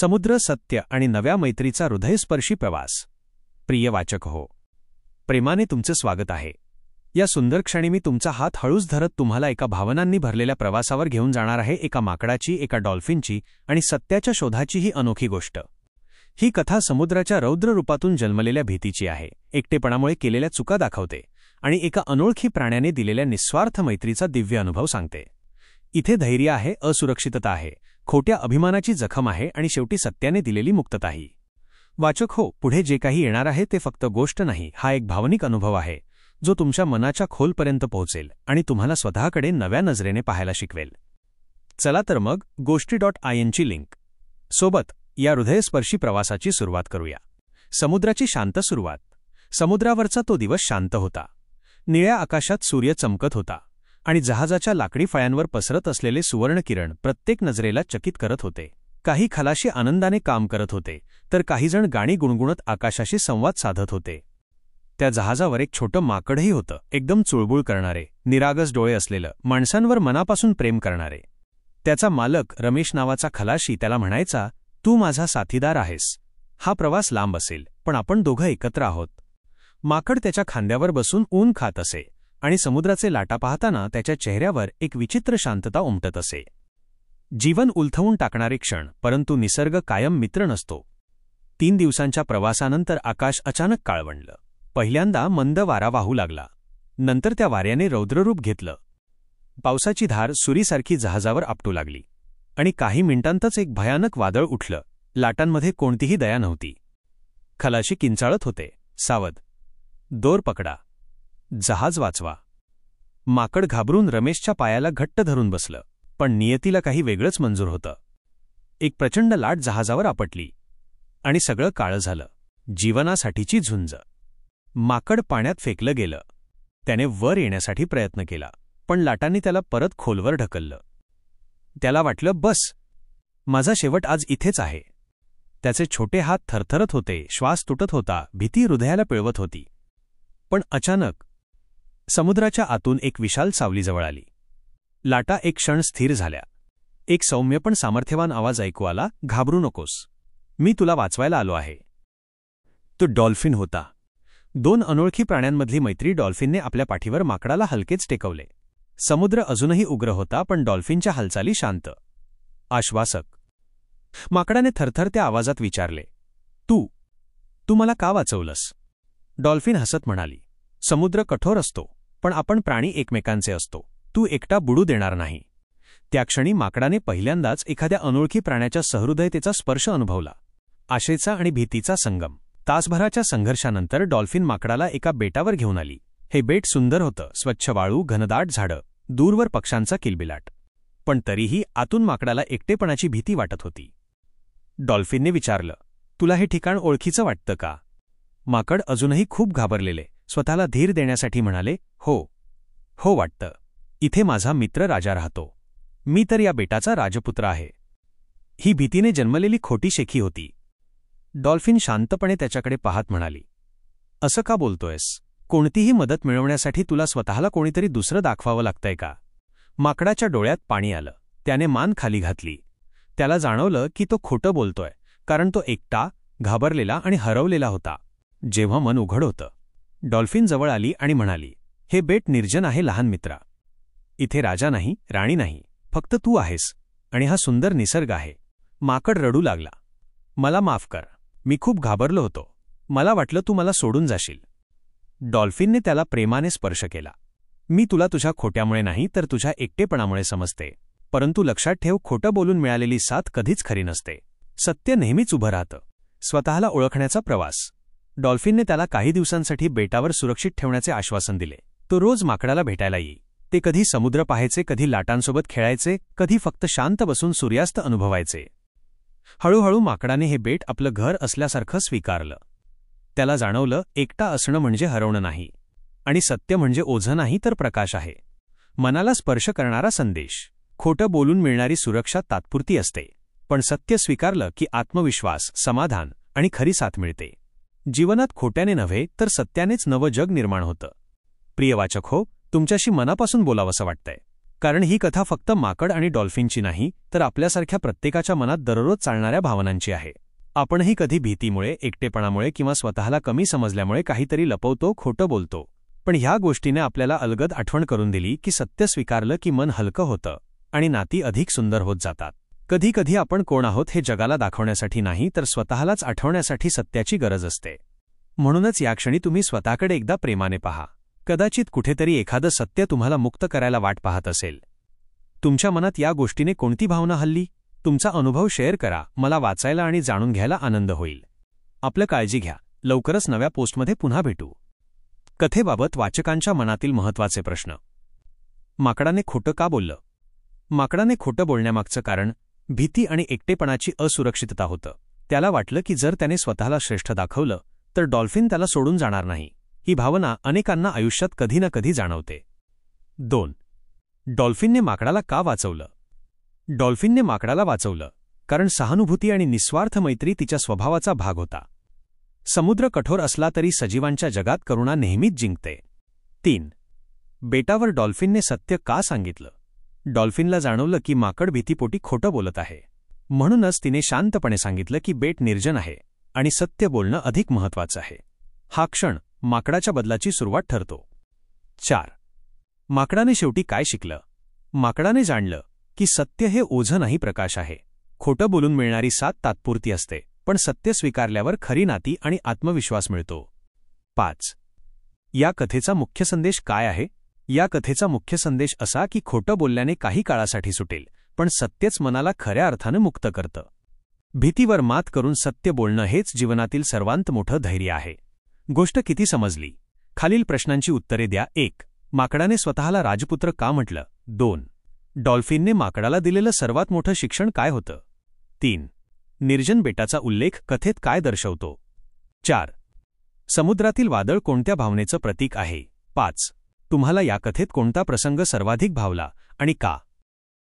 समुद्र सत्य आणि नव्या मैत्रीचा हृदयस्पर्शी प्रवास. प्रिय वाचक हो प्रेमाने तुमचं स्वागत आहे. या सुंदर क्षणी मी तुमचा हात हळूच धरत तुम्हाला एका भावनांनी भरलेल्या प्रवासावर घेऊन जाणार आहे एका माकडाची एका डॉल्फिनची आणि सत्याच्या शोधाची ही अनोखी गोष्ट. ही कथा समुद्राच्या रौद्र रूपातून जन्मलेल्या भीतीची आहे. एकटेपणामुळे केलेल्या चुका दाखवते आणि एका अनोळखी प्राण्याने दिलेल्या निस्वार्थ मैत्रीचा दिव्य अनुभव सांगते. इथे धैर्य आहे असुरक्षितता आहे. खोट्या अभिमानाची जखम आहे आणि शेवटी सत्याने दिलेली मुक्तताही. वाचक हो पुढे जे काही येणार आहे ते फक्त गोष्ट नाही हा एक भावनिक अनुभव आहे जो तुमच्या मनाच्या खोलपर्यंत पोहोचेल आणि तुम्हाला स्वतःकडे नव्या नजरेने पाहायला शिकवेल. चला तर मग गोष्टी डॉट आय एनची लिंक. सोबत या हृदयस्पर्शी प्रवासाची सुरुवात करूया. समुद्राची शांत सुरुवात. समुद्रावरचा तो दिवस शांत होता. निळ्या आकाशात सूर्य चमकत होता. आणि जहाजाच्या लाकडी फळ्यांवर पसरत असलेले सुवर्णकिरण प्रत्येक नजरेला चकित करत होते. काही खलाशी आनंदाने काम करत होते तर काहीजण गाणी गुणगुणत आकाशाशी संवाद साधत होते. त्या जहाजावर एक छोटं माकडही होतं एकदम चुळबुळ करणारे निरागस डोळे असलेलं माणसांवर मनापासून प्रेम करणारे. त्याचा मालक रमेश नावाचा खलाशी त्याला म्हणायचा तू माझा साथीदार आहेस. हा प्रवास लांब असेल पण आपण दोघं एकत्र आहोत. माकड त्याच्या खांद्यावर बसून ऊन खात असे. आणि समुद्राचे लाटा पाहताना त्याच्या चेहऱ्यावर एक विचित्र शांतता उमटत असे. जीवन उलथवून टाकणारे क्षण परंतु निसर्ग कायम मित्र नसतो. तीन दिवसांच्या प्रवासानंतर आकाश अचानक काळवंडलं. पहिल्यांदा मंद वारा वाहू लागला. नंतर त्या वाऱ्याने रौद्ररूप घेतलं. पावसाची धार सुरीसारखी जहाजावर आपटू लागली. आणि काही मिनिटांतच एक भयानक वादळ उठलं. लाटांमध्ये कोणतीही दया नव्हती. खलाशी किंचाळत होते. सावध. दोर पकडा. जहाज वाचवा. माकड घाबरून रमेशच्या पायाला घट्ट धरून बसलं पण नियतीला काही वेगळंच मंजूर होतं. एक प्रचंड लाट जहाजावर आपटली आणि सगळं काळं झालं. जीवनासाठीची झुंज. माकड पाण्यात फेकलं गेलं. त्याने वर येण्यासाठी प्रयत्न केला पण लाटांनी त्याला परत खोलवर ढकललं. त्याला वाटलं बस माझा शेवट आज इथेच आहे. त्याचे छोटे हात थरथरत होते श्वास तुटत होता भीती हृदयाला पिळवत होती. पण अचानक समुद्राच्या आतून एक विशाल सावली जवळ आली. लाटा एक क्षण स्थिर झाल्या. एक सौम्य पण सामर्थ्यवान आवाज ऐकू आला घाबरू नकोस. मी तुला वाचवायला आलो आहे. तो डॉल्फिन होता. दोन अनोळखी प्राण्यांमधली मैत्री डॉल्फिनने आपल्या पाठीवर माकडाला हलकेच टेकवले. समुद्र अजूनही उग्र होता पण डॉल्फिनच्या हालचाली शांत. आश्वासक. माकडाने थरथरत्या आवाजात विचारले तू तू मला का वाचवलंस? डॉल्फिन हसत म्हणाली समुद्र कठोर असतो. पण आपण प्राणी एकमेकांचे असतो. तू एकटा बुडू देणार नाही. त्या क्षणी माकडाने पहिल्यांदाच एखाद्या अनोळखी प्राण्याच्या सहृदयतेचा स्पर्श अनुभवला. आशेचा आणि भीतीचा संगम. तासभराच्या संघर्षानंतर डॉल्फिन माकडाला एका बेटावर घेऊन आली. हे बेट सुंदर होतं स्वच्छ वाळू घनदाट झाडं दूरवर पक्ष्यांचा किलबिलाट. पण तरीही आतून माकडाला एकटेपणाची भीती वाटत होती. डॉल्फिनने विचारलं तुला हे ठिकाण ओळखीचं वाटतं का? माकड अजूनही खूप घाबरलेले स्वतःला धीर देण्यासाठी म्हणाले हो. हो वाटतं. इथे माझा मित्र राजा राहतो. मी तर या बेटाचा राजपुत्र आहे. ही भीतीने जन्मलेली खोटी शेखी होती. डॉल्फिन शांतपणे त्याच्याकडे पाहत म्हणाली. असं का बोलतोयस? कोणतीही मदत मिळवण्यासाठी तुला स्वतःला कोणीतरी दुसरं दाखवावं लागतंय का? माकडाच्या डोळ्यात पाणी आलं. त्याने मान खाली घातली. त्याला जाणवलं की तो खोटं बोलतोय कारण तो एकटा घाबरलेला आणि हरवलेला होता. जेव्हा मन उघड होतं. डॉल्फिन जवळ आली आणि म्हणाली हे बेट निर्जन आहे लहान मित्रा. इथे राजा नाही राणी नाही फक्त तू आहेस आणि हा सुंदर निसर्ग आहे. माकड रडू लागला. मला माफ कर मी खूप घाबरलो होतो. मला वाटलं तू मला सोडून जाशील. डॉल्फिनने त्याला प्रेमाने स्पर्श केला. मी तुला तुझ्या खोट्यामुळे नाही तर तुझ्या एकटेपणामुळे समजते. परंतु लक्षात ठेव खोटं बोलून मिळालेली साथ कधीच खरी नसते. सत्य नेहमीच उभं राहतं. स्वतःला ओळखण्याचा प्रवास. डॉल्फिनने त्याला काही दिवसांसाठी बेटावर सुरक्षित ठेवण्याचे आश्वासन दिले. तो रोज माकडाला भेटायला येई. ते कधी समुद्र पाहायचे कधी लाटांसोबत खेळायचे कधी फक्त शांत बसून सूर्यास्त अनुभवायचे. हळूहळू माकडाने हे बेट आपलं घर असल्यासारखं स्वीकारलं. त्याला जाणवलं एकटा असणं म्हणजे हरवणं नाही. आणि सत्य म्हणजे ओझं नाही तर प्रकाश आहे. मनाला स्पर्श करणारा संदेश. खोटं बोलून मिळणारी सुरक्षा तात्पुरती असते. पण सत्य स्वीकारलं की आत्मविश्वास समाधान आणि खरी साथ मिळते. जीवनात खोट्याने नव्हे तर सत्यानेच नवं जग निर्माण होतं. प्रिय वाचक हो तुमच्याशी मनापासून बोलावंसं वाटतंय. कारण ही कथा फक्त माकड आणि डॉल्फिनची नाही तर आपल्यासारख्या प्रत्येकाच्या मनात दररोज चालणाऱ्या भावनांची आहे. आपणही कधी भीतीमुळे एकटेपणामुळे किंवा स्वतःला कमी समजल्यामुळे काहीतरी लपवतो खोटं बोलतो. पण ह्या गोष्टीने आपल्याला अलगद आठवण करून दिली की सत्य स्वीकारलं की मन हलकं होतं आणि नाती अधिक सुंदर होत जातात. कधी कधी आपण कोण आहोत हे जगाला दाखवण्यासाठी नाही तर स्वतःलाच आठवण्यासाठी सत्याची गरज असते. म्हणूनच या क्षणी तुम्ही स्वतःकडे एकदा प्रेमाने पहा. कदाचित कुठेतरी एखादं सत्य तुम्हाला मुक्त करायला वाट पाहत असेल. तुमच्या मनात या गोष्टीने कोणती भावना हल्ली? तुमचा अनुभव शेअर करा मला वाचायला आणि जाणून घ्यायला आनंद होईल. आपलं काळजी घ्या लवकरच नव्या पोस्टमध्ये पुन्हा भेटू. कथेबाबत वाचकांच्या मनातील महत्त्वाचे प्रश्न. माकडाने खोटं का बोललं? माकडाने खोटं बोलण्यामागचं कारण भीती आणि एकटेपणाची असुरक्षितता होतं. त्याला वाटलं की जर त्याने स्वतःला श्रेष्ठ दाखवलं तर डॉल्फिन त्याला सोडून जाणार नाही. ही भावना अनेकांना आयुष्यात कधी ना कधी जाणवते. दोन. डॉल्फिनने माकडाला का वाचवलं? डॉल्फिनने माकडाला वाचवलं कारण सहानुभूती आणि निस्वार्थ मैत्री तिच्या स्वभावाचा भाग होता. समुद्र कठोर असला तरी सजीवांच्या जगात करुणा नेहमीच जिंकते. तीन. बेटावर डॉल्फिनने सत्य का सांगितलं? डॉल्फिनला जाणवलं की माकड भीतीपोटी खोटं बोलत आहे. म्हणूनच तिने शांतपणे सांगितलं की बेट निर्जन आहे आणि सत्य बोलणं अधिक महत्वाचं आहे. हा क्षण माकडाच्या बदलाची सुरुवात ठरतो. चार. माकडाने शेवटी काय शिकलं? माकडाने जाणलं की सत्य हे ओझं नाही प्रकाश आहे. खोटं बोलून मिळणारी साथ तात्पुरती असते पण सत्य स्वीकारल्यावर खरी नाती आणि आत्मविश्वास मिळतो. पाच. या कथेचा मुख्य संदेश काय आहे? या कथेचा मुख्य संदेश असा की खोटं बोलल्याने काही काळासाठी सुटेल पण सत्यच मनाला खऱ्या अर्थानं मुक्त करतं. भीतीवर मात करून सत्य बोलणं हेच जीवनातील सर्वांत मोठं धैर्य आहे. गोष्ट किती समजली? खालील प्रश्नांची उत्तरे द्या. एक माकडाने स्वतःला राजपुत्र का म्हटलं? दोन डॉल्फिनने माकडाला दिलेलं सर्वात मोठं शिक्षण काय होतं? तीन निर्जन बेटाचा उल्लेख कथेत काय दर्शवतो? चार समुद्रातील वादळ कोणत्या भावनेचं प्रतीक आहे? पाच तुम्हाला या कथेत कोणता प्रसंग सर्वाधिक भावला आणि का?